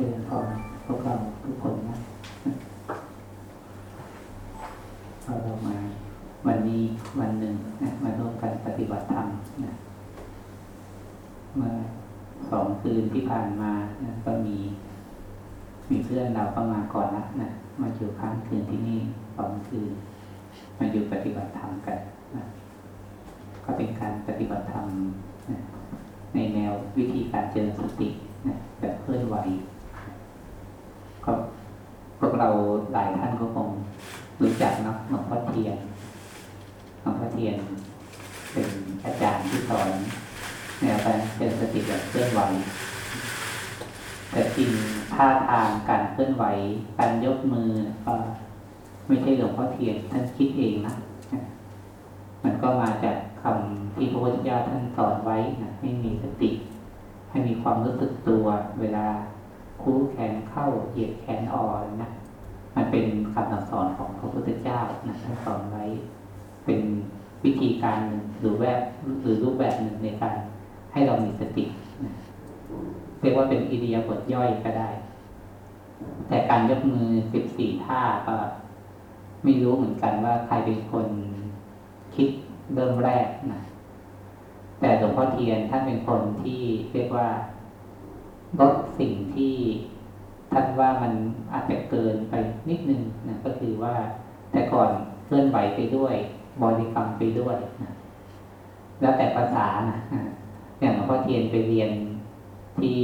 ริญพรพวกเราทุกคนนะเราเรามาวันนี้วันหนึ่งนะมาร่วมกันปฏิบัติธรรมนะเมื่อสองคืนที่ผ่านมานะก็มี มีเพื่อนเราก็มาก่อนละนะมาอยู่ค้างคืนที่นี่สองคืน มาอยู่ปฏิบัติธรรมกันนะก็เป็นการปฏิบัติธรรมนะในแนววิธีการเจริญสตินะแบบเคลื่อนไหว เราหลายท่านก็คงรู้จักนะหลวงพ่อเทียนหลวงพ่อเทียนเป็นอาจารย์ที่สอนแนวการเจริญสติแบบเคลื่อนไหวแต่จริงท่าทางการเคลื่อนไหว การยกมือก็ไม่ใช่หลวงพ่อเทียนท่านคิดเองนะมันก็มาจากคำที่พระพุทธเจ้าท่านสอนไว้นะให้มีสติ ให้มีความรู้สึกตัว เวลาคู่แขนเข้าเหยียดแขนอ่อกนะ มันเป็นคำสอนของพระพุทธเจ้านะท่านสอนไว้ เป็นวิธีการหรือแบบหรือรูปแบบหนึ่งในการให้เรามีสตินะเรียกว่าเป็นอิเดียบทย่อยก็ได้ แต่การยกมือสิบสี่ท่าก็ไม่รู้เหมือนกันว่าใครเป็นคนคิดเริ่มแรกนะแต่หลวงพ่อเทียนท่านเป็นคนที่เรียกว่าลดสิ่งที่ ท่านว่ามันอาจจะเกินไปนิดนึงนะก็คือว่าแต่ก่อนเคลื่อนไหวไปด้วยบริกรรมไปด้วยนะแล้วแต่ภาษานะอย่างหลวงพ่อเทียนไปเรียนที่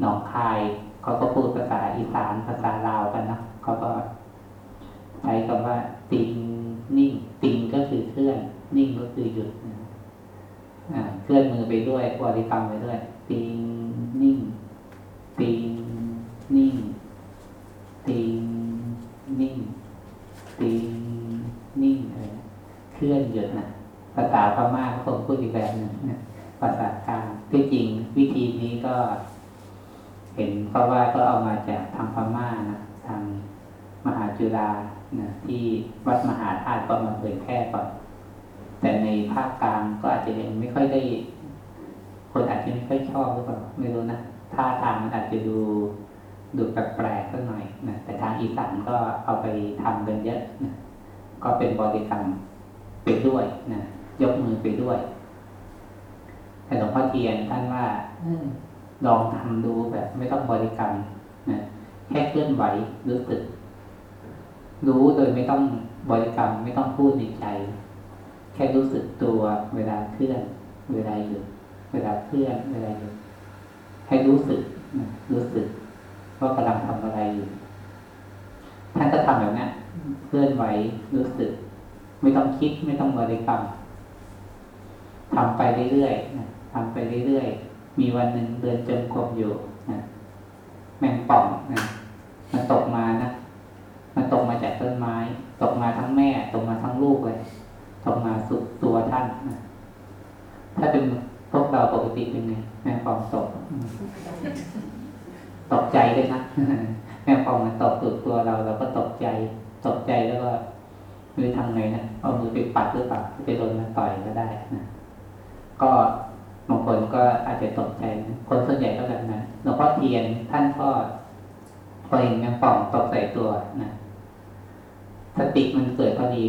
หนองคายเขาก็พูดภาษาอีสานภาษาลาวกันนะเขาก็ใช้คำว่าติงนิ่งติงก็คือเคลื่อน นิ่งก็คือหยุดนะเคลื่อนมือไปด้วยบริกรรมไปด้วยติงนิ่งติง นิ่งติงนิ่งติงนิ่งอะไรเคลื่อนหยุดนะภาษาพม่าคงพูดอีกแบบหนึ่งนะภาษากลางที่จริงวิธีนี้ก็ เห็นเพราะว่าก็เอามาจากทางพม่านะทางมหาจุฬานะที่วัดมหาธาตุก็มาเผยแพร่ก่อนแต่ในภาคกลางก็อาจจะยังไม่ค่อยได้ คนอาจจะไม่ค่อยชอบหรือเปล่าไม่รู้นะท่าทางมันอาจจะดู ดูแปลกๆสักหน่อยนะแต่ทางอีสานก็เอาไปทำกันเยอะนะก็เป็นบริกรรมไปด้วยนะยกมือไปด้วย แต่หลวงพ่อเทียนท่านว่าลองทำดูแบบ ไม่ต้องบริกรรมนะแค่เคลื่อนไหวรู้สึก รู้โดยไม่ต้องบริกรรม ไม่ต้องพูดในใจ แค่รู้สึกตัวเวลาเคลื่อน เวลาหยุดเวลาเคลื่อนเวลาหยุดให้รู้สึกนะรู้สึก ว่ากำลังทำอะไรอยู่ท่านก็ทำแบบนี้เคลื่อนไหวรู้สึก ไม่ต้องคิดไม่ต้องบริกรรมทำไปเรื่อยๆทำไปเรื่อยๆ มีวันหนึ่งเดินจมกรมอยู่นะแมงป่องนะมันตกมานะ มันตกมาจากต้นไม้ ตกมาทั้งแม่ ตกมาทั้งลูกเลย ตกมาสุดตัวท่านนะถ้าเป็นพวกเราปกติเป็นไงแมงป่องตก ตกใจเลยนะแมงป่องมันตกสุดตัวเราเราก็ตกใจ ตกใจแล้วก็ไม่รู้ทำไงนะเอามือไปปัดหรือเปล่าไปโดนมันต่อยก็ได้นะก็บางคนก็อาจจะตกใจนะคนส่วนใหญ่ก็แบบนั้นหลวงพ่อเทียนท่านก็พอเห็นแมงป่องตกใส่ตัวนะสติมันเกิดพอดี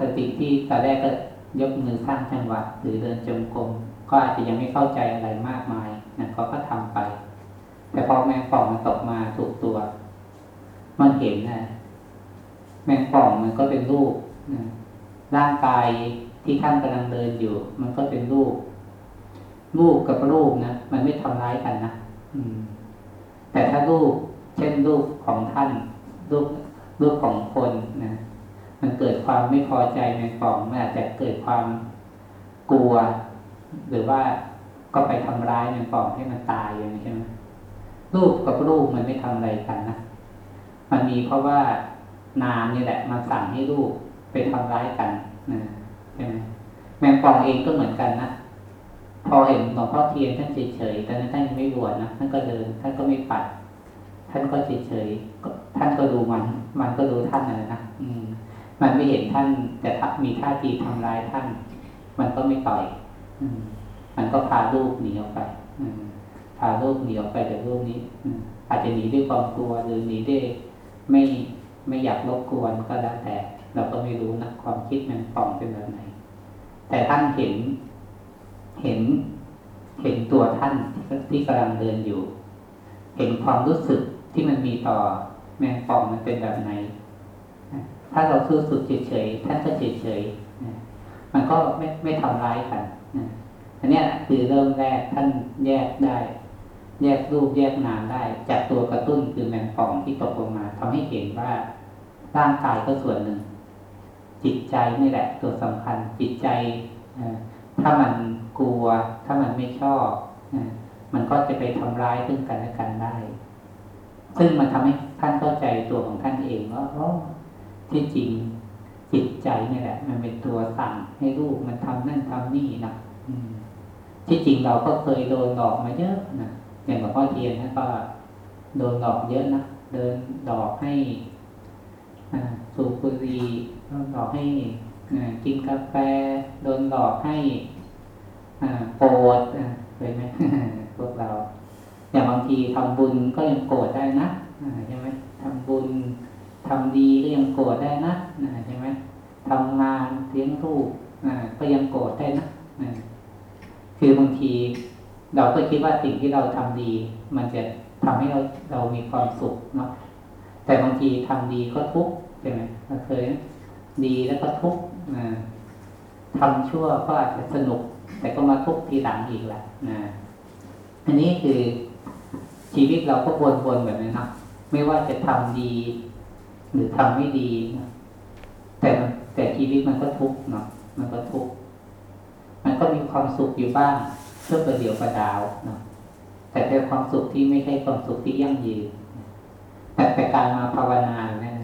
สติที่ตอนแรกก็ยกมือสร้างจังหวะหรือเดินจงกรมก็อาจจะยังไม่เข้าใจอะไรมากมายนะก็ก็ทำไป แต่พอแมงป่องมันตกมาถูกตัว มันเห็นนะแมงป่องมันก็เป็นรูปนะร่างกายที่ท่านกำลังเดินอยู่ มันก็เป็นรูป รูปกับรูปนะมันไม่ทำร้ายกันนะแต่ถ้ารูป เช่นรูปของท่าน รูปรูปของคนนะมันเกิดความไม่พอใจในป่องมันอาจจะเกิดความกลัว หรือว่าก็ไปทำร้ายในป่องให้มันตายอย่างนี้ใช่ไหม รูปกับรูปมันไม่ทำอะไรกันนะ มันมีเพราะว่านามนี่แหละมาสั่งให้รูปไปทำร้ายกันนะใช่ไหมแมงป่องเองก็เหมือนกันนะ พอเห็นหลวงพ่อเทียนท่านเฉยๆแต่นั้นท่านยังไม่บวชนะ ท่านก็เดิน ท่านก็ไม่ปัด ท่านก็เฉยๆท่านก็ดูมัน มันก็ดูท่านนะนะอืม มันไม่เห็นท่าน แต่ถ้ามีท่าทีทำร้ายท่าน มันก็ไม่ต่อย อืม มันก็พาลูกหนีออกไป อืมาาโลกหนีออกไปจากโลกนี้อาจจะหนีด้วยความกลัวหรือหนีด้วยไม่ไม่อยากรบกวนก็แล้วแต่ เราก็ไม่รู้นะความคิดมันป่องเป็นแบบไหน แต่ท่านเห็น เห็น เห็นตัวท่านที่กำลังเดินอยู่ เห็นความรู้สึกที่มันมีต่อแมงป่องมันเป็นแบบไหน ถ้าเราคือสุดเฉยๆท่านก็เฉยๆมันก็ไม่ไม่ทำร้ายกันอันนี้คือเริ่มแรกท่านแยกได้ แยกรูปแยกนามได้ จากตัวกระตุ้นคือแมงป่องที่ตกลงมาทำให้เห็นว่าร่างกายก็ส่วนหนึ่ง จิตใจนี่แหละ ตัวสำคัญจิตใจถ้ามันกลัว ถ้ามันไม่ชอบมันก็จะไปทำร้ายซึ่งกันและกันได้ ซึ่งมันทำให้ท่านเข้าใจตัวของท่านเองว่าที่จริงจิตใจนี่แหละ มันเป็นตัวสั่งให้ลูกมันทำนั่นทำนี่นะที่จริงเราก็เคยโดนหลอกมาเยอะนะ อย่างหลวงพ่อเทียนนะก็โดนหลอกเยอะนะเดินหลอกให้สูบบุหรี่โดนหลอกให้กินกาแฟ โดนหลอกให้โกรธเคยไหมพวกเรา อย่างบางทีทำบุญก็ยังโกรธได้นะใช่ไหมทำบุญทำดีก็ยังโกรธได้นะใช่ไหมทำงานเลี้ยงลูกก็ยังโกรธได้นะคือบางที เราก็คิดว่าสิ่งที่เราทำดี มันจะทำให้เราเรามีความสุขเนาะแต่บางทีทำดีก็ทุกข์ใช่ไหมเราเคยดีแล้วก็ทุกข์ทำชั่วก็อาจจะสนุก แต่ก็มาทุกข์ทีหลังอีกแหละนะอันนี้คือชีวิตเราก็วนๆแบบนี้นะไม่ว่าจะทำดี หรือทำไม่ดีนะแต่แต่ชีวิตมันก็ทุกข์เนาะมันก็ทุกข์มันก็มีความสุขอยู่บ้าง เพื่อประเดี๋ยวประดาวนาะแต่เป็นความสุขที่ไม่ใช่ความสุขที่ยั่งยืนแต่แต่การมาภาวนาเนี่ย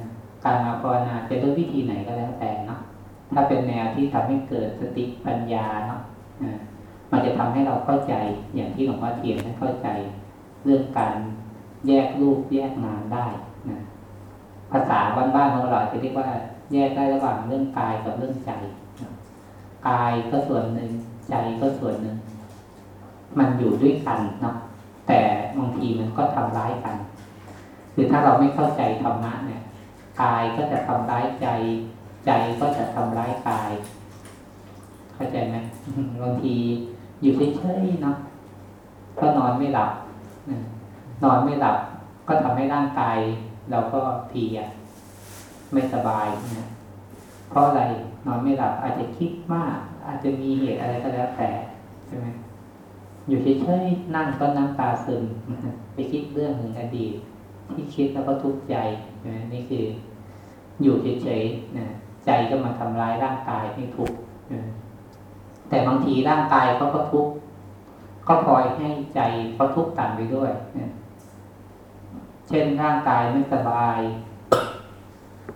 การมาภาวนาจะด้วยวิธีไหนก็แล้วแต่เนาะถ้าเป็นแนวที่ทำให้เกิดสติปัญญาเนาะมันจะทำให้เราเข้าใจอย่างที่หลวงพ่อเทียนท่านเข้าใจ เรื่องการแยกรูปแยกนามได้นะภาษาบ้านๆของเราจะเรียกว่าแยกได้ระหว่างเรื่องกายกับเรื่องใจกายก็ส่วนหนึ่งใจก็ส่วนหนึ่ง มันอยู่ด้วยกันเนาะแต่บางทีมันก็ทำร้ายกัน คือถ้าเราไม่เข้าใจธรรมะเนี่ยกายก็จะทำร้ายใจ ใจก็จะทำร้ายกาย เข้าใจไหมบางทีอยู่เฉยๆเนาะก็นอนไม่หลับนอนไม่หลับก็ทำให้ร่างกายเราก็พียไม่สบายนะเพราะอะไรนอนไม่หลับอาจจะคิดมาก อาจจะมีเหตุอะไรก็แล้วแต่ใช่ไหม อยู่เฉยๆนั่งก็น้ำตาซึมไปคิดเรื่องหนึ่งอดีต ที่คิดแล้วก็ทุกข์ใจนะนี่คือ อยู่เฉยๆนะใจก็มาทำร้ายร่างกายให้ทุกข์แต่บางทีร่างกายเขาก็ทุกข์ก็พลอยให้ใจเขาทุกข์ตามไปด้วยนะเช่นร่างกายไม่สบาย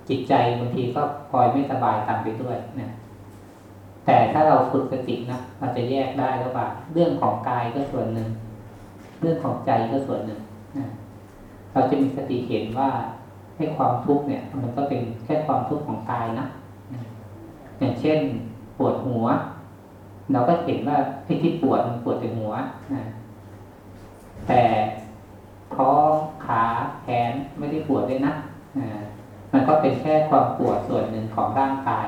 จิตใจบางทีก็พลอยไม่สบายตามไปด้วยนะ แต่ถ้าเราฝึกสตินะเราจะแยกได้แล้วว่าเรื่องของกายก็ส่วนหนึ่ง เรื่องของใจก็ส่วนหนึ่งนะเราจะมีสติเห็นว่าให้ความทุกข์เนี่ย มันก็เป็นแค่ความทุกข์ของกายนะอย่างเช่น ปวดหัว เราก็เห็นว่าที่ที่ปวดมันปวดแต่หัวนะแต่ท้องขาแขนไม่ได้ปวดเลยนะมันก็เป็นแค่ความปวดส่วนหนึ่งของร่างกาย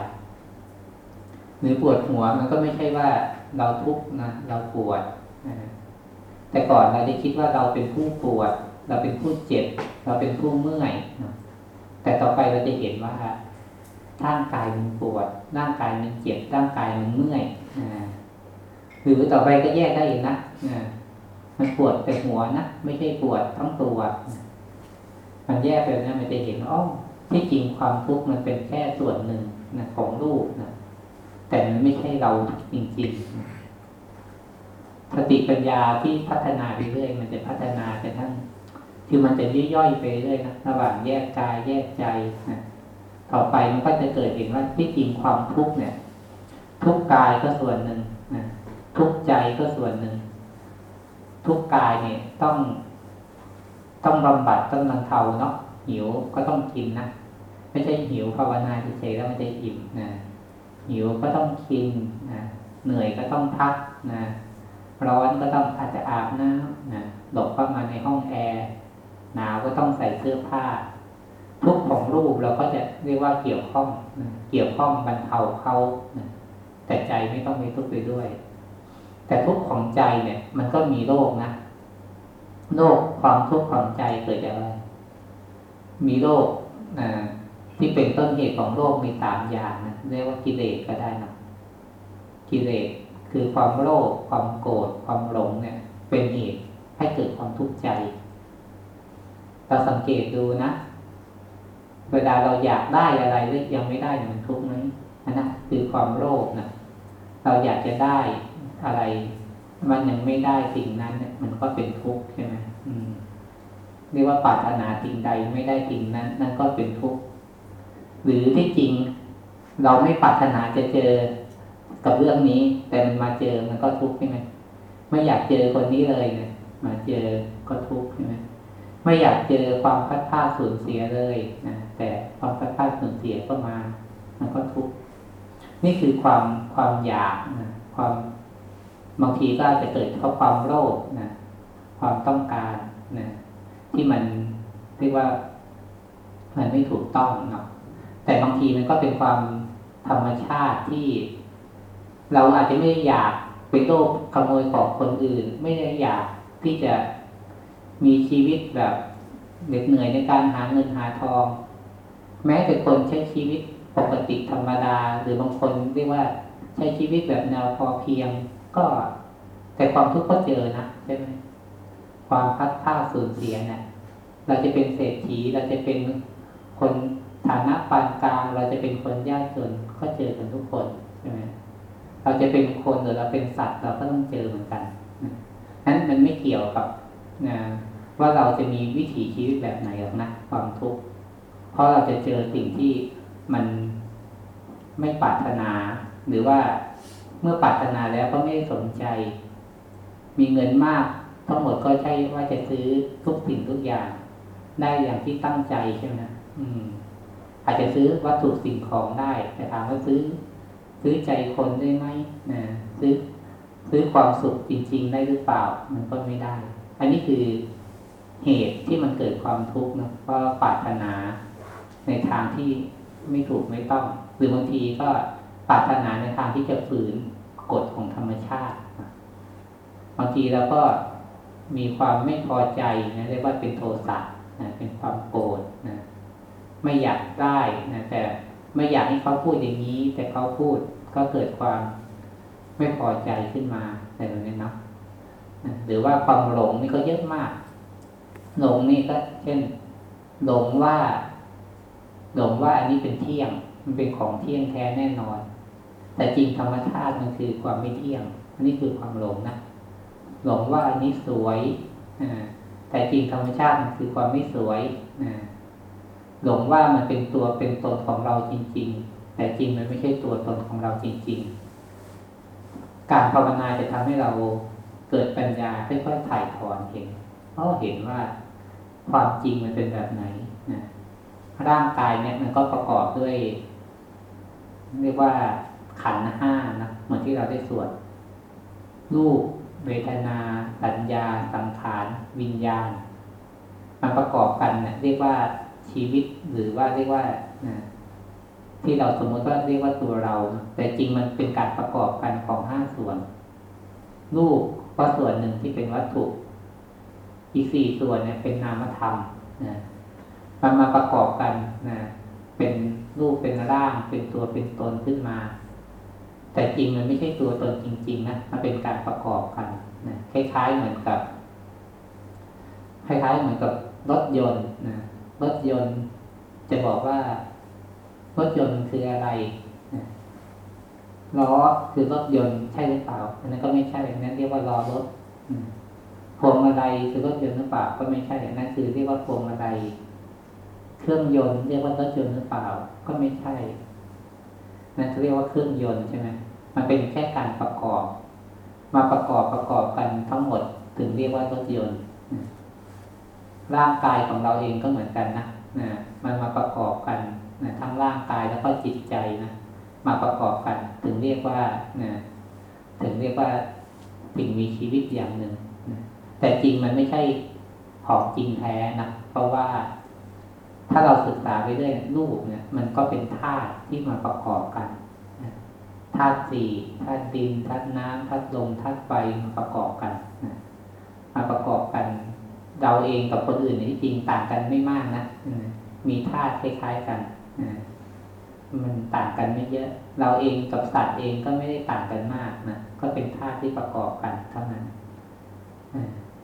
หรือปวดหัวมันก็ไม่ใช่ว่าเราทุกข์นะเราปวดแต่ก่อนเราได้คิดว่าเราเป็นผู้ปวด เราเป็นผู้เจ็บ เราเป็นผู้เมื่อยแต่ต่อไปเราจะเห็นว่าร่างกายมันปวด ร่างกายมันเจ็บ ร่างกายมันเมื่อยหรือต่อไปก็แยกได้อีกนะมันปวดแต่หัวนะไม่ใช่ปวดทั้งตัวมันแยกไปนะมันจะเห็นอ๋อที่จริงความทุกข์มันเป็นแค่ส่วนหนึ่งนะของรูปนะ แต่มันไม่ใช่เราจริงๆสติปัญญาที่พัฒนาไปเรื่อยมันจะพัฒนาไปทั้งคือมันจะย่อยๆไปเรื่อยนะระหว่างแยกกายแยกใจนะต่อไปมันก็จะเกิดเห็นว่าที่จริงความทุกข์เนี่ย ทุกกายก็ส่วนหนึ่งนะทุกใจก็ส่วนหนึ่ง ทุกกายเนี่ยต้อง ต้องบำบัดต้องบรรเทาเนาะหิวก็ต้องกินนะไม่ใช่หิวภาวนาเฉยๆแล้วมันจะอิ่มนะ หิวก็ต้องกินนะเหนื่อยก็ต้องพักนะร้อนก็ต้องอาจจะอาบน้ำนะหลบเข้ามาในห้องแอร์หนาวก็ต้องใส่เสื้อผ้า ทุกของรูปเราก็จะเรียกว่าเกี่ยวข้องนะเกี่ยวข้องบรรเทาเขานะแต่ใจไม่ต้องไปทุกข์ไปด้วย แต่ทุกข์ของใจเนี่ย มันก็มีโรคนะโรคความทุกข์ของใจเกิดจากอะไรมีโรคนะ ที่เป็นต้นเหตุของโรคมีสามอย่างนะเรียกว่ากิเลสก็ได้นะกิเลสคือความโลภความโกรธความหลงเนี่ย เป็นเหตุให้เกิดความทุกข์ใจเราสังเกตดูนะ เวลาเราอยากได้อะไรหรือยังไม่ได้เนี่ยมันทุกข์ไหมอันนั้นคือความโลภนะเราอยากจะได้อะไร มันยังไม่ได้สิ่งนั้นเนี่ยมันก็เป็นทุกข์ใช่ไหมอืมเรียกว่าปรารถนาสิ่งใดไม่ได้สิ่งนั้น นั่นก็เป็นทุกข์ หรือที่จริง เราไม่ปรารถนาจะเจอกับเรื่องนี้ แต่มันมาเจอมันก็ทุกข์ใช่ไหมไม่อยากเจอคนนี้เลยเนี่ยมาเจอก็ทุกข์ใช่ไหมไม่อยากเจอความพัดพลาดสูญเสียเลยนะแต่ความพัดพลาดสูญเสียก็มา มันก็ทุกข์นี่คือความความอยากนะความบางทีก็อาจจะเกิดเพราะความโลภนะความต้องการนะที่มันเรียกว่า มันไม่ถูกต้องเนาะ แต่บางทีมันก็เป็นความธรรมชาติที่ เราอาจจะไม่ได้อยากเป็นโลภขโมยของคนอื่น ไม่ได้อยากที่จะมีชีวิตแบบเหน็ดเหนื่อยในการหาเงินหาทอง แม้แต่คนใช้ชีวิตปกติธรรมดา หรือบางคนเรียกว่าใช้ชีวิตแบบแนวพอเพียง ก็แต่ความทุกข์ก็เจอนะใช่ไหมความพัดผ้าสูญเสียเนะี่ยเราจะเป็นเศรษฐีเราจะเป็นคน ฐานะปานกลางเราจะเป็นคนยากจนก็เจอกันทุกคนใช่ไหมเราจะเป็นคนหรือเราเป็นสัตว์เราก็ต้องเจอเหมือนกันนั้นมันไม่เกี่ยวกับนะว่าเราจะมีวิถีชีวิตแบบไหนหรอกนะความทุกข์เพราะเราจะเจอสิ่งที่มันไม่ปรารถนา หรือว่าเมื่อปรารถนาแล้วก็ไม่สนใจ มีเงินมากทั้งหมดก็ใช่ว่าจะซื้อทุกสิ่งทุกอย่าง ได้อย่างที่ตั้งใจใช่ไหมอืม อาจจะซื้อวัตถุสิ่งของได้ แต่ถามว่าซื้อ ซื้อใจคนได้ไหมนะซื้อซื้อความสุขจริง ๆ ได้หรือเปล่า มันก็ไม่ได้ อันนี้คือเหตุที่มันเกิดความทุกข์นะเพราะปรารถนาในทางที่ไม่ถูกไม่ต้อง หรือบางทีก็ปรารถนาในทางที่จะฝืนกฎของธรรมชาติบางทีเราก็มีความไม่พอใจนะเรียกว่าเป็นโทสะนะเป็นความโกรธนะ ไม่อยากได้นะแต่ไม่อยากให้เขาพูดอย่างนี้ แต่เขาพูดก็เกิดความไม่พอใจขึ้นมาในตรงนี้นะหรือว่าความหลงนี่ก็เยอะมาก หลงนี่ก็ เช่น หลงว่า หลงว่าอันนี้เป็นเที่ยง มันเป็นของเที่ยงแท้แน่นอน แต่จริงธรรมชาติมันคือความไม่เที่ยงอันนี้คือความหลงนะหลงว่าอันนี้สวยแต่จริงธรรมชาติมันคือความไม่สวย หลงว่ามันเป็นตัวเป็นตนของเราจริง ๆ แต่จริงมันไม่ใช่ตัวตนของเราจริง ๆ การภาวนาจะทำให้เราเกิดปัญญาค่อยๆถ่ายถอนเห็นเพราะเห็นว่าความจริงมันเป็นแบบไหนนะร่างกายเนี่ยมันก็ประกอบด้วย เรียกว่าขันห้านะเหมือนที่เราได้สวดรูปเวทนาสัญญา สังขาร วิญญาณ มันประกอบกันเนะเรียกว่า ชีวิตหรือว่าเรียกว่าที่เราสมมติว่าเรียกว่าตัวเรา แต่จริงมันเป็นการประกอบกันของห้าส่วน รูปก็ส่วนหนึ่งที่เป็นวัตถุ อีกสี่ส่วนเนี่ยเป็นนามธรรมนะมันมาประกอบกันนะเป็นรูปเป็นร่าง เป็นตัวเป็นตนขึ้นมา แต่จริงมันไม่ใช่ตัวตนจริง ๆนะมันเป็นการประกอบกันนะคล้ายๆเหมือนกับ คล้ายๆเหมือนกับรถยนต์นะ รถยนต์ จะบอกว่า รถยนต์คืออะไรล้อคือรถยนต์ใช่หรือเปล่าอันนั้นก็ไม่ใช่นั้นเรียกว่าล้อรถพวงมาลัยคือรถยนต์หรือเปล่าก็ไม่ใช่นั่นคือเรียกว่าพวงมาลัยเครื่องยนต์เรียกว่ารถยนต์หรือเปล่าก็ไม่ใช่นั่นเรียกว่าเครื่องยนต์ใช่ไหมมันเป็นแค่การประกอบ มาประกอบประกอบกันทั้งหมดถึงเรียกว่ารถยนต์ ร่างกายของเราเองก็เหมือนกันนะนะมันมาประกอบกันนะทั้งร่างกายแล้วก็จิตใจนะมาประกอบกันถึงเรียกว่านะถึงเรียกว่าสิ่งมีชีวิตอย่างหนึ่งนะแต่จริงมันไม่ใช่ของจริงแท้นะเพราะว่าถ้าเราศึกษาไปเรื่อยรูปเนี่ย มันก็เป็นธาตุที่มาประกอบกันธาตุสี่ธาตุดินธาตุน้ำธาตุลมธาตุไฟมาประกอบกันนะมาประกอบกัน เราเองกับคนอื่นที่จริงต่างกันไม่มากนะมีธาตุคล้ายๆกันมันต่างกันไม่เยอะ เราเองกับสัตว์เองก็ไม่ได้ต่างกันมากนะก็เป็นธาตุที่ประกอบกันเท่านั้น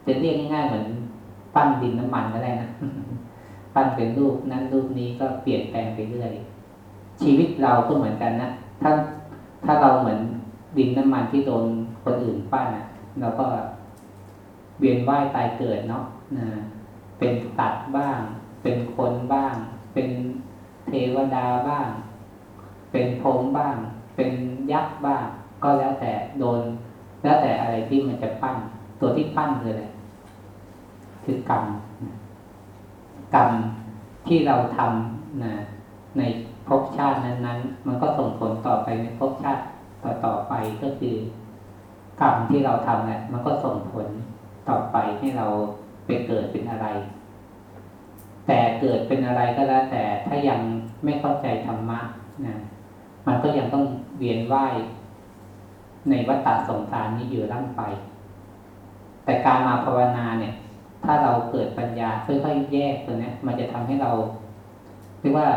จะเรียกง่ายๆเหมือนปั้นดินน้ำมันก็ได้นะปั้นเป็นรูปนั้นรูปนี้ก็เปลี่ยนแปลงไปเรื่อยชีวิตเราก็เหมือนกันนะถ้าถ้าเราเหมือนดินน้ำมันที่โดนคนอื่นปั้นอะเราก็เวียนว่ายตายเกิดเนาะ นะเป็นตัดบ้าง เป็นคนบ้าง เป็นเทวดาบ้าง เป็นพรหมบ้าง เป็นยักษ์บ้าง ก็แล้วแต่โดน แล้วแต่อะไรที่มันจะปั้น ตัวที่ปั้นคืออะไรคือกรรมกรรมที่เราทำนะในภพชาตินั้น ๆ มันก็ส่งผลต่อไปในภพชาติต่อต่อไปก็คือกรรมที่เราทำเนี่ยมันก็ส่งผลต่อไปให้เรา ไปเกิดเป็นอะไร แต่เกิดเป็นอะไรก็แล้วแต่ถ้ายังไม่เข้าใจธรรมะนะมันก็ยังต้องเวียนว่ายในวัฏฏะสงสารนี้อยู่ร่างไป แต่การมาภาวนาเนี่ย ถ้าเราเกิดปัญญาค่อยๆแยกตัวนี้มันจะทำให้เราเรียกว่า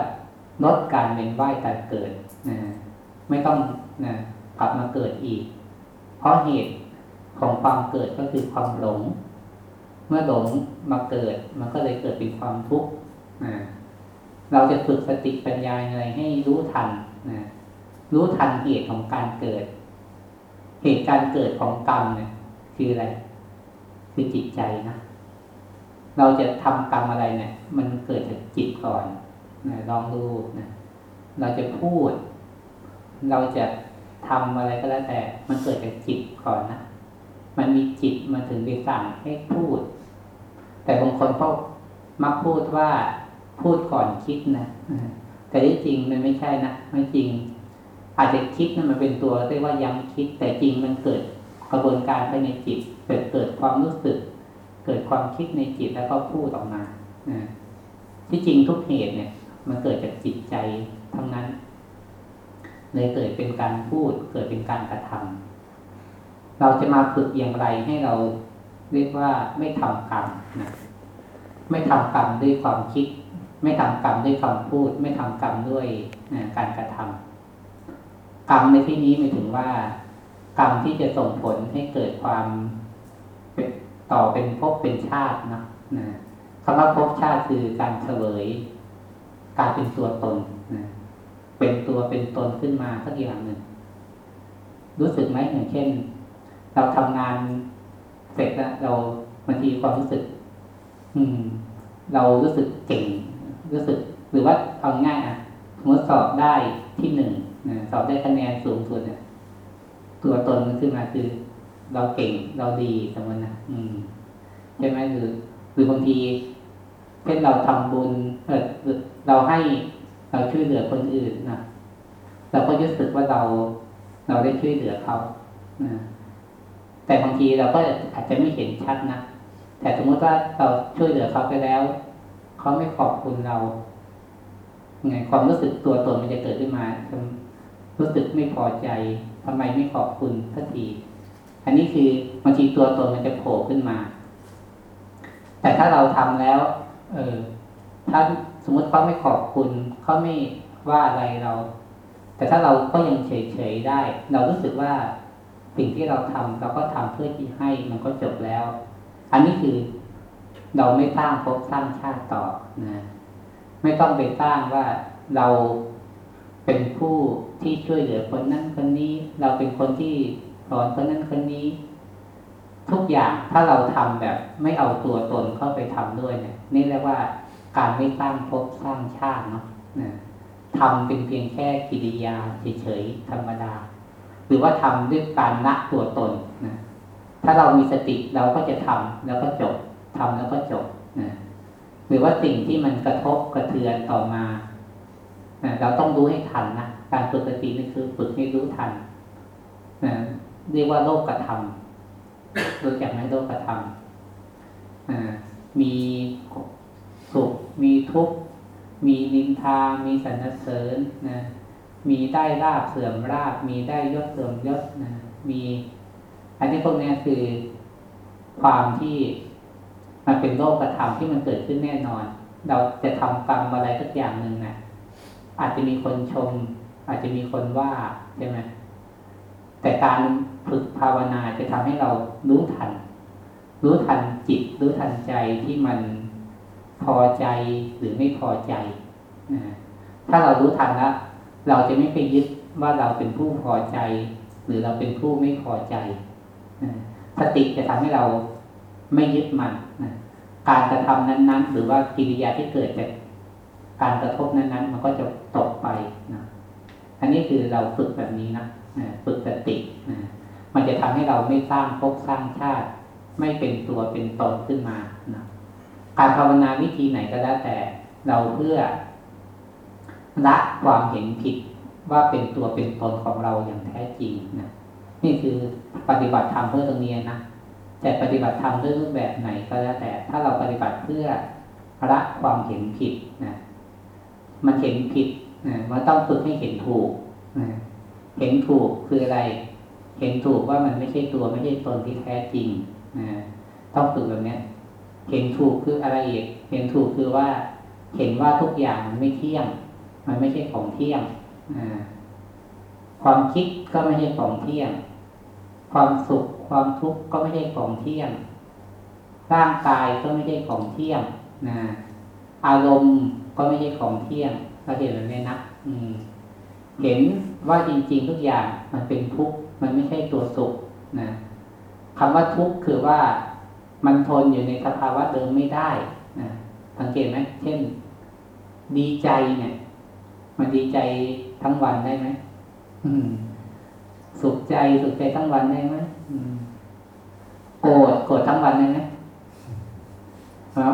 ลดการเวียนว่ายแต่เกิดนะไม่ต้องนะกลับมาเกิดอีก เพราะเหตุของความเกิดก็คือความหลง เมื่อหลงมาเกิด มันก็เลยเกิดเป็นความทุกข์เราจะฝึกสติปัญญาอะไรให้รู้ทันนะรู้ทันเหตุของการเกิด เหตุการเกิดของกรรมเนี่ยคืออะไร คือจิตใจนะเราจะทำกรรมอะไรเนี่ย มันเกิดจากจิตก่อนนะลองดูนะเราจะพูด เราจะทำอะไรก็แล้วแต่ มันเกิดจากจิตก่อนนะมันมีจิตมาถึงไปสั่งให้พูด แต่บางคนก็มักพูดว่าพูดก่อนคิดนะแต่ที่จริงมันไม่ใช่นะไม่จริง อาจจะคิดนะั่นมันเป็นตัวเรียกว่ายังคิด แต่จริงมันเกิดกระบวนการภายในจิตเกิดเกิดความรู้สึก เกิดความคิดในจิตแล้วก็พูดออกมาที่จริงทุกเหตุเนี่ย มันเกิดจากจิตใจทั้งนั้นเลยเกิดเป็นการพูดเกิดเป็นการกระทำเราจะมาฝึกอย่างไรให้เรา เรียกว่าไม่ทำกรรมนะไม่ทำกรรมด้วยความคิด ไม่ทำกรรมด้วยคำพูด ไม่ทำกรรมด้วยนะการกระทำกรรมในที่นี้หมายถึงว่ากรรมที่จะส่งผลให้เกิดความต่อเป็นภพเป็นชาตินะนะคำว่าภพชาติคือการเฉลยการเป็นตัวตนนะเป็นตัวเป็นตนขึ้นมาสักอย่างหนึ่งรู้สึกไหมอย่างเช่น เราทำงาน เสร็จแล้วเราบางทีความรู้สึก อืม เรารู้สึกเก่ง รู้สึก หรือว่าเอาง่ายอะสมมติสอบได้ที่หนึ่งสอบได้คะแนนสูงสุดเนี่ยตัวตนมันขึ้นมาคือ เราเก่งเราดีสมมตินะอืมใช่ไหมหรือหรือบางทีเช่นเราทำบุญเออเราให้เราช่วยเหลือคนอื่นนะเราก็รู้สึกว่าเราเราได้ช่วยเหลือเขานะ แต่บางทีเราก็อาจจะไม่เห็นชัดนะ แต่สมมติว่าเราช่วยเหลือเขาไปแล้ว เขาไม่ขอบคุณเราไงความรู้สึกตัวตนมันจะเกิดขึ้นมารู้สึกไม่พอใจทำไมไม่ขอบคุณทันทีอันนี้คือบางทีตัวตนมันจะโผล่ขึ้นมา แต่ถ้าเราทำแล้ว เออถ้าสมมติเขาไม่ขอบคุณเขาไม่ว่าอะไรเรา แต่ถ้าเราก็ยังเฉยๆได้ เรารู้สึกว่า สิ่งที่เราทำเราก็ทำเพื่อที่ให้มันก็จบแล้ว อันนี้คือเราไม่สร้างภพสร้างชาติต่อนะไม่ต้องไปสร้างว่าเราเป็นผู้ที่ช่วยเหลือคนนั้นคนนี้ เราเป็นคนที่สอนคนนั้นคนนี้ ทุกอย่างถ้าเราทำแบบไม่เอาตัวตนเข้าไปทำด้วยเนี่ย นี่เรียกว่าการไม่สร้างภพสร้างชาติเนาะทำเป็นเพียงแค่กิริยาเฉยๆธรรมดา หรือว่าทำด้วยการละตัวตนนะถ้าเรามีสติเราก็จะทำแล้วก็จบทำแล้วก็จบนะหรือว่าสิ่งที่มันกระทบกระเทือนต่อมานะเราต้องรู้ให้ทันนะการฝึกสตินี่คือฝึกให้รู้ทันนะเรียกว่าโลกกระทำรู้จักไหมโลกธรรมอ่ามีสุขมีทุกข์มีนินทา มีสรรเสริญนะ มีได้ลาบเสื่อมลาบมีได้ยศเสื่อมยศนะมีอันนี้พวกนี้คือความที่มันเป็นโลกธรรมที่มันเกิดขึ้นแน่นอน เราจะทำกรรมอะไรสักอย่างหนึ่งนะอาจจะมีคนชม อาจจะมีคนว่าใช่ไหมแต่การฝึกภาวนาจะทำให้เรารู้ทัน รู้ทันจิต รู้ทันใจที่มันพอใจหรือไม่พอใจนะถ้าเรารู้ทันแล้ว เราจะไม่ไปยึดว่าเราเป็นผู้พอใจ หรือเราเป็นผู้ไม่พอใจสติจะทำให้เราไม่ยึดมันนะการกระทำนั้น ๆ หรือว่ากิริยาที่เกิดจากการกระทบนั้นๆ มันก็จะตกไปนะอันนี้คือเราฝึกแบบนี้นะฝึกสตินะมันจะทำให้เราไม่สร้างภพสร้างชาติ ไม่เป็นตัวเป็นตนขึ้นมานะการภาวนาวิธีไหนก็แล้วแต่ เราเพื่อ ละความเห็นผิดว่าเป็นตัวเป็นตนของเราอย่างแท้จริงนะนี่คือปฏิบัติธรรมเพื่อตรงนี้นะแต่ปฏิบัติธรรมด้วยรูปแบบไหนก็แล้วแต่ ถ้าเราปฏิบัติเพื่อละความเห็นผิดนะมันเห็นผิดนะมันต้องฝึกให้เห็นถูกนะเห็นถูกคืออะไร เห็นถูกว่ามันไม่ใช่ตัวไม่ใช่ตนที่แท้จริงนะต้องฝึกแบบนี้เห็นถูกคืออะไรอีกเห็นถูกคือว่า เห็นว่าทุกอย่างมันไม่เที่ยง มันไม่ใช่ของเที่ยงความคิดก็ไม่ใช่ของเที่ยง ความสุขความทุกข์ก็ไม่ใช่ของเที่ยง ร่างกายก็ไม่ใช่ของเที่ยงนะอารมณ์ก็ไม่ใช่ของเที่ยงเราเห็นแบบนี้นะเห็นว่าจริงๆทุกอย่างมันเป็นทุกข์มันไม่ใช่ตัวสุขนะคำว่าทุกข์คือว่ามันทนอยู่ในสภาวะเดิมไม่ได้นะสังเกตไหมเช่น ดีใจเนี่ย มันดีใจทั้งวันได้ไหมสุขใจสุขใจทั้งวันได้ไหมโกรธโกรธทั้งวันได้ไหม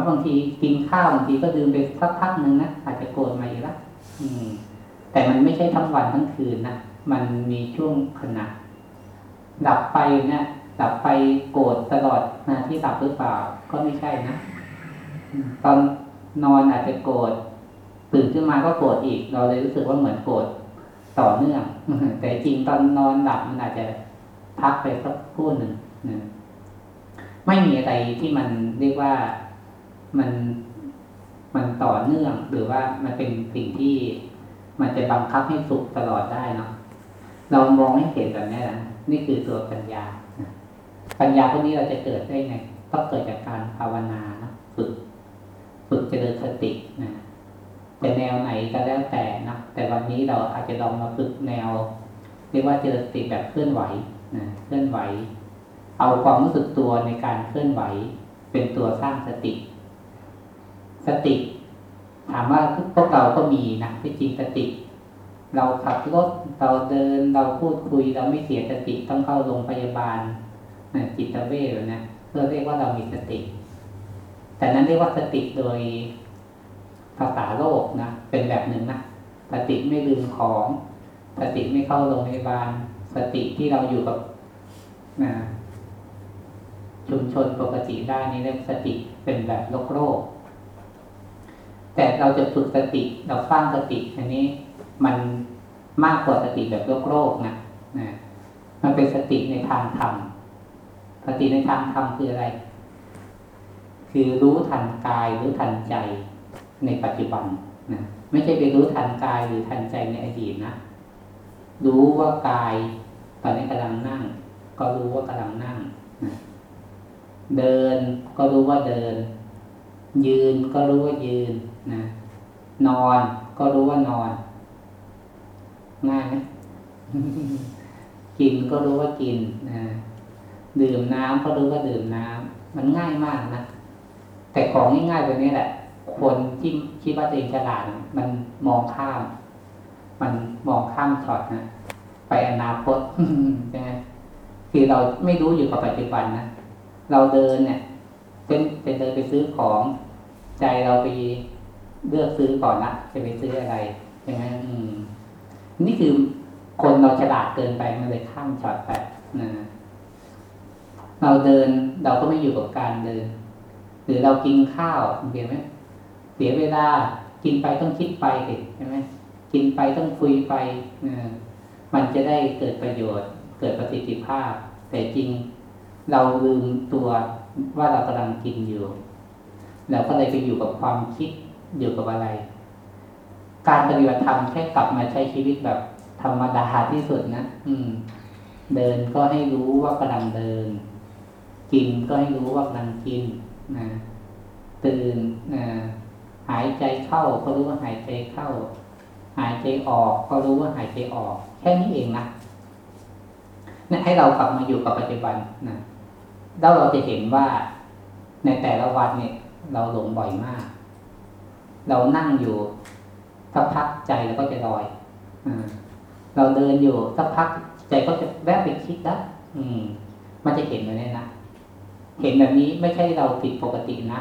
บางทีกินข้าวบางทีก็ดื่มไปสักพักหนึ่งนะอาจจะโกรธมาอีกแล้วแต่มันไม่ใช่ทั้งวันทั้งคืนนะมันมีช่วงขณะดับไปเนะี่ยดับไปโกรธตลอดนะที่ดับหรือเปล่า ก็ไม่ใช่นะตอนนอนอาจจะโกรธ ตื่นขึ้นมาก็โกรธอีก เราเลยรู้สึกว่าเหมือนโกรธต่อเนื่อง แต่จริงตอนนอนหลับมันอาจจะพักไปสักพูดหนึ่งไม่มีอะไรที่มันเรียกว่ามันมันต่อเนื่องหรือว่ามันเป็นสิ่งที่มันจะบังคับให้สุขตลอดได้เนาะเรามองให้เห็นแบบนี้นะนี่คือตัวปัญญาปัญญาพวกนี้เราจะเกิดได้ไงต้องเกิดจากการภาวนานะฝึกฝึกเจริญสตินะ แต่แนวไหนก็แล้วแต่นะแต่วันนี้เราอาจจะลองมาฝึกแนว เรียกว่าเจริญสติแบบเคลื่อนไหวนะเคลื่อนไหว เอาความรู้สึกตัวในการเคลื่อนไหว เป็นตัวสร้างสติ สติ ถามว่าพวกเราก็มีนะที่จริงสติ เราขับรถเราเดินเราพูดคุย เราไม่เสียสติต้องเข้าโรงพยาบาลนะจิตเวชนะเพื่อเรียกว่าเรามีสติ แต่นั้นเรียกว่าสติโดย ภาษาโลกนะเป็นแบบหนึ่งนะสติไม่ลืมของสติไม่เข้าโรงพยาบาลสติที่เราอยู่กับนะชุมชนปกติได้นี่เรียกสติเป็นแบบโลกโลกแต่เราจะฝึกสติเราสร้างสติอันนี้มันมากกว่าสติแบบโลกโลกนะนะมันเป็นสติในทางธรรมสติในทางธรรมคืออะไร คือรู้ทันกายรู้ทันใจ ในปัจจุบันนะไม่ใช่ไปรู้ทันกายหรือทันใจในอดีตนะ รู้ว่ากายตอนนี้กำลังนั่ง ก็รู้ว่ากำลังนั่งนะเดินก็รู้ว่าเดิน ยืนก็รู้ว่ายืนนะนอนก็รู้ว่านอน ง่ายไหมกินก็รู้ว่ากินนะดื่มน้ำก็รู้ว่าดื่มน้ำมันง่ายมากนะแต่ของง่ายๆแบบนี้แหละ คนที่คิดว่าตัวเองฉลาดมันมองข้าม มันมองข้ามช็อตนะไปอนาคตใช่ไหมคือเราไม่รู้อยู่กับปัจจุบันนะเราเดินเนี่ยเป็นเป็นเดินไปซื้อของ ใจเราไปเลือกซื้อก่อนนะจะไปซื้ออะไรใช่ไหมอืม นี่คือคนเราฉลาดเกินไปมันเลยข้ามช็อตไปนะเราเดินเราก็ไม่อยู่กับการเดิน หรือเรากินข้าวเห็นไหม สียเวลา กินไปต้องคิดไปสิใช่ไหมกินไปต้องคุยไปมันจะได้เกิดประโยชน์ เกิดประสิทธิภาพ แต่จริงเราลืมตัวว่าเรากำลังกินอยู่เราก็เลยไปอยู่กับความคิดอยู่กับอะไร การปฏิบัติธรรมแค่กลับมาใช้ชีวิตแบบธรรมดาที่สุดนะอืม เดินก็ให้รู้ว่ากำลังเดิน กินก็ให้รู้ว่ากำลังกินนะตื่นนะ หายใจเข้าก็รู้ว่าหายใจเข้า หายใจออกก็รู้ว่าหายใจออก แค่นี้เองนะนะให้เรากลับมาอยู่กับปัจจุบันนะแล้วเราจะเห็นว่าในแต่ละวันเนี่ย เราหลงบ่อยมาก เรานั่งอยู่สักพักใจเราก็จะลอยอเราเดินอยู่สักพักใจก็จะแวบไปคิดนะอืม มันจะเห็นแบบนี้นะ เห็นแบบนี้ไม่ใช่เราผิดปกตินะ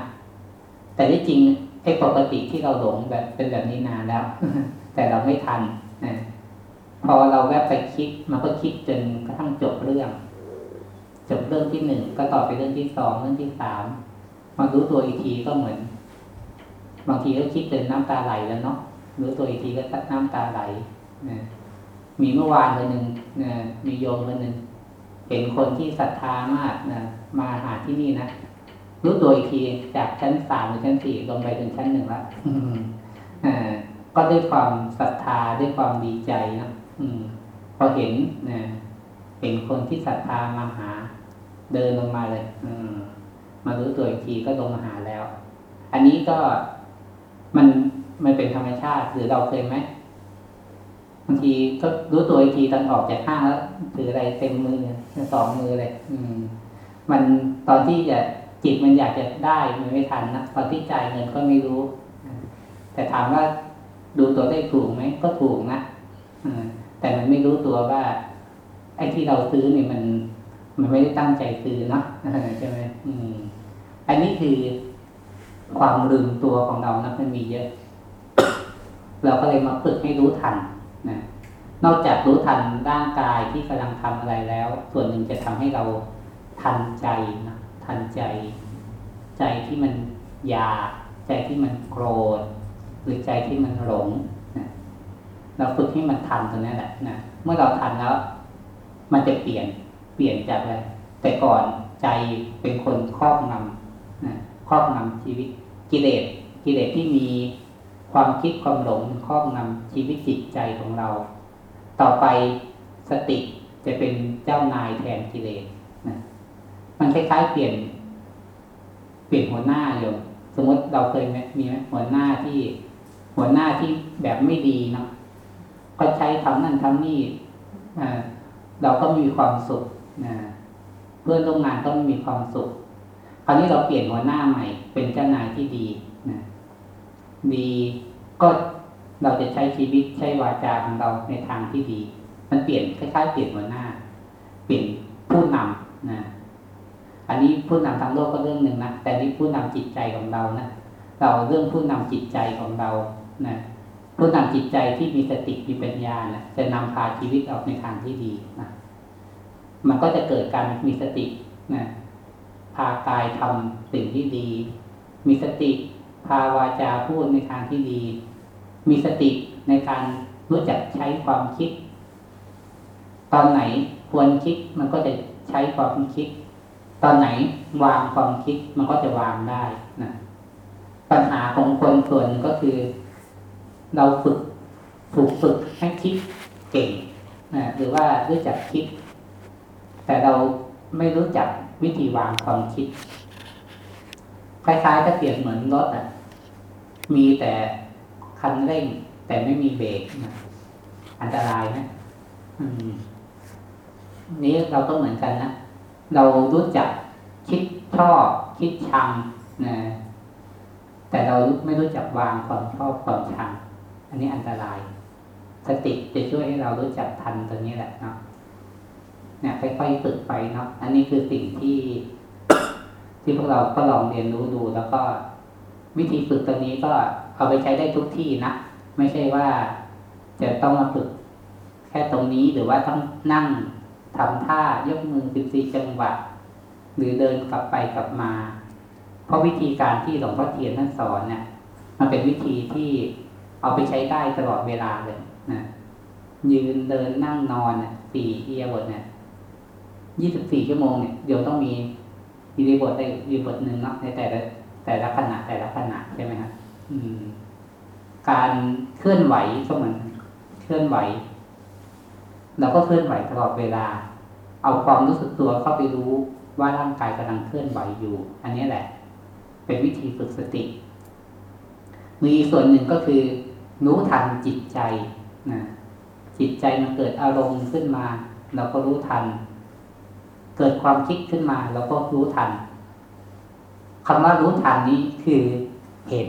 แต่ที่จริง ไอ้ปกติที่เราหลงแบบเป็นแบบนี้นานแล้ว แต่เราไม่ทันนะพอเราแวบไปคิดมันก็คิดจนกระทั่งจบเรื่อง จบเรื่องที่หนึ่งก็ต่อไปเรื่องที่สองเรื่องที่สามมารู้ตัวอีกทีก็เหมือน บางทีก็คิดจนน้ำตาไหลแล้วเนาะรู้ตัวอีกทีก็น้ำตาไหลนะมีเมื่อวานคนหนึ่งนะมีโยมคนหนึ่งเห็นคนที่ศรัทธามากนะมาหาที่นี่นะ รู้ตัวอีกทีจากชั้นสามหรือชั้นสี่ลงไปถึงชั้นหนึ่งแล้วอ่าก็ด้วยความศรัทธาด้วยความดีใจนะอืมพอเห็นนะเห็นคนที่ศรัทธามาหา เดินลงมาเลย อืมมารู้ตัวอีกทีก็ลงมาหาแล้ว อันนี้ก็มันมันเป็นธรรมชาติหรือเราเคยไหมบางทีก็รู้ตัวอีกทีตอนออกจากห้างแล้วถืออะไรเต็มมือสองมือเลย อืม มันตอนที่จะ จิตมันอยากจะได้มันไม่ทันนะตอนที่จ่ายเงินก็ไม่รู้ แต่ถามว่าดูตัวได้ถูกไหมก็ถูกนะแต่มันไม่รู้ตัวว่า ไอ้ที่เราซื้อเนี่ยมัน มันไม่ได้ตั้งใจซื้อเนาะใช่ไหมอันนี้คือความลืมตัวของเรานะมันมีเยอะ เราก็เลยมาฝึกให้รู้ทันนะนอกจากรู้ทันร่างกายที่กำลังทำอะไรแล้ว ส่วนหนึ่งจะทำให้เราทันใจนะ ทันใจ ใจที่มันอยากใจที่มันโกรธ หรือใจที่มันหลงนะเราฝึกให้มันทันตรงนี้แหละนะเมื่อเราทันแล้ว มันจะเปลี่ยนเปลี่ยนจากอะไรแต่ก่อนใจเป็นคนครอบงำนะครอบงำชีวิตกิเลสกิเลสที่มีความคิดความหลงครอบงำชีวิตจิตใจของเรา ต่อไปสติจะเป็นเจ้านายแทนกิเลส มันคล้ายๆเปลี่ยน เปลี่ยนหัวหน้าอยู่สมมติเราเคยมีไหมหัวหน้าที่ หัวหน้าที่แบบไม่ดีเนาะก็ใช้ทำนั่นทำนี่เราก็มีความสุขนะเพื่อนร่วมงานก็มีความสุข คราวนี้เราเปลี่ยนหัวหน้าใหม่ เป็นเจ้านายที่ดีนะดีก็เราจะใช้ชีวิตใช้วาจาของเราในทางที่ดี มันเปลี่ยนคล้ายๆเปลี่ยนหัวหน้า เปลี่ยนผู้นำนะ อันนี้ผู้นำทางโลกก็เรื่องหนึ่งนะแต่นี่ผู้นำจิตใจของเรานะเราเรื่องผู้นำจิตใจของเรานะผู้นำจิตใจที่มีสติมีปัญญานะจะนำพาชีวิตออกในทางที่ดีนะมันก็จะเกิดการมีสตินะพากายทำสิ่งที่ดี มีสติพาวาจาพูดในทางที่ดี มีสติในการรู้จักใช้ความคิด ตอนไหนควรคิดมันก็จะใช้ความคิด ตอนไหนวางความคิดมันก็จะวางได้นะปัญหาของคนส่วนก็คือ เราฝึกถูกฝึกให้คิดเก่งนะหรือว่ารู้จักคิด แต่เราไม่รู้จักวิธีวางความคิด คล้ายๆถ้าเปรียบเหมือนรถอะ มีแต่คันเร่ง แต่ไม่มีเบรกนะอันตรายนะ อืม นี้เราก็เหมือนกันนะ เรารู้จักคิดชอบคิดชังนะแต่เราไม่รู้จักวางความชอบความชัง อันนี้อันตราย สติจะช่วยให้เรารู้จักทันตรงนี้แหละเนาะเนี่ยค่อยๆฝึกไปเนาะอันนี้คือสิ่งที่ ที่พวกเราก็ลองเรียนรู้ดู แล้วก็วิธีฝึกตัวนี้ก็เอาไปใช้ได้ทุกที่นะไม่ใช่ว่าจะต้องมาฝึกแค่ตรงนี้หรือว่าต้องนั่ง ทำท่ายกมือสิบสี่จังหวะหรือเดินกลับไปกลับมา เพราะวิธีการที่หลวงพ่อเทียนท่านสอนเนี่ยมันเป็นวิธีที่เอาไปใช้ได้ตลอดเวลาเลยนะยืนเดินนั่งนอนเนี่ยสี่เอียบทเนี่ยยี่สิบสี่ชั่วโมงเนี่ยเดี๋ยวต้องมีอิริบทได้อิริบทหนึ่งเนาะในแต่ละแต่ละขณะแต่ละขณะใช่ไหมครับการเคลื่อนไหวก็เหมือนเคลื่อนไหว เราก็เคลื่อนไหวตลอดเวลา เอาความรู้สึกตัวเข้าไปรู้ว่าร่างกายกำลังเคลื่อนไหวอยู่ อันนี้แหละ เป็นวิธีฝึกสติ มีส่วนหนึ่งก็คือ รู้ทันจิตใจนะจิตใจมันเกิดอารมณ์ขึ้นมา เราก็รู้ทัน เกิดความคิดขึ้นมาเราก็รู้ทันคำว่ารู้ทันนี้คือเห็น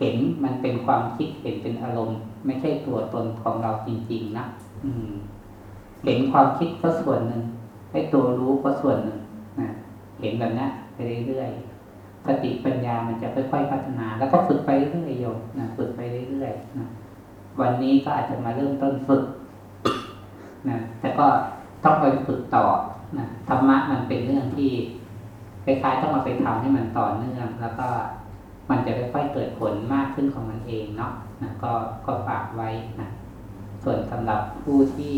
เห็นมันเป็นความคิดเห็นเป็นอารมณ์ ไม่ใช่ตัวตนของเราจริง ๆ นะ เห็นความคิดก็ส่วนหนึ่งให้ตัวรู้ก็ส่วนหนึ่งนะเห็นแบบนี้ไปเรื่อยๆสติปัญญามันจะค่อยๆพัฒนา แล้วก็ฝึกไปเรื่อยๆโยมนะฝึกไปเรื่อยๆนะวันนี้ก็อาจจะมาเริ่มต้นฝึกนะแต่ก็ต้องไปฝึกต่อนะธรรมะมันเป็นเรื่องที่คล้ายๆต้องมาไปทำให้มันต่อเนื่อง แล้วก็มันจะค่อยๆเกิดผลมากขึ้นของมันเองเนาะนะก็ก็ฝากไว้นะ ส่วนสำหรับผู้ที่